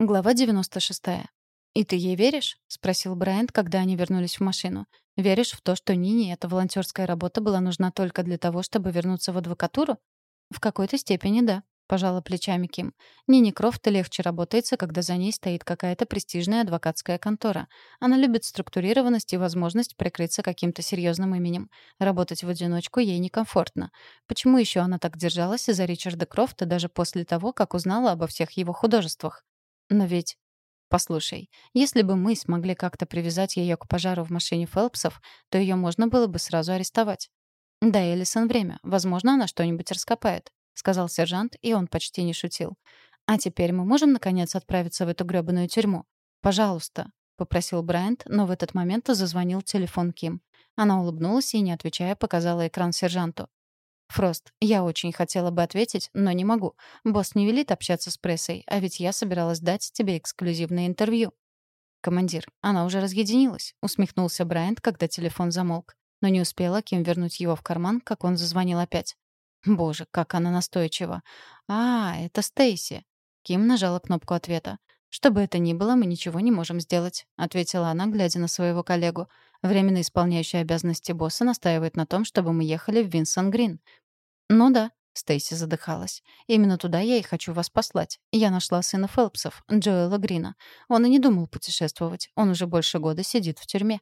Глава 96. «И ты ей веришь?» — спросил Брайант, когда они вернулись в машину. «Веришь в то, что Нине эта волонтерская работа была нужна только для того, чтобы вернуться в адвокатуру?» «В какой-то степени да», — пожала плечами Ким. «Нине Крофт легче работается, когда за ней стоит какая-то престижная адвокатская контора. Она любит структурированность и возможность прикрыться каким-то серьезным именем. Работать в одиночку ей некомфортно. Почему еще она так держалась за Ричарда Крофта даже после того, как узнала обо всех его художествах? Но ведь... Послушай, если бы мы смогли как-то привязать ее к пожару в машине Фелпсов, то ее можно было бы сразу арестовать. «Дай Элисон время. Возможно, она что-нибудь раскопает», — сказал сержант, и он почти не шутил. «А теперь мы можем, наконец, отправиться в эту грёбаную тюрьму?» «Пожалуйста», — попросил Брайант, но в этот момент зазвонил телефон Ким. Она улыбнулась и, не отвечая, показала экран сержанту. «Фрост, я очень хотела бы ответить, но не могу. Босс не велит общаться с прессой, а ведь я собиралась дать тебе эксклюзивное интервью». «Командир, она уже разъединилась», — усмехнулся Брайант, когда телефон замолк. Но не успела Ким вернуть его в карман, как он зазвонил опять. Боже, как она настойчива. «А, это Стейси». Ким нажала кнопку ответа. «Что бы это ни было, мы ничего не можем сделать», — ответила она, глядя на своего коллегу. «Временно исполняющий обязанности босса настаивает на том, чтобы мы ехали в Винсон-Грин». «Ну да», — Стейси задыхалась. «Именно туда я и хочу вас послать. Я нашла сына Фелпсов, Джоэла Грина. Он и не думал путешествовать. Он уже больше года сидит в тюрьме».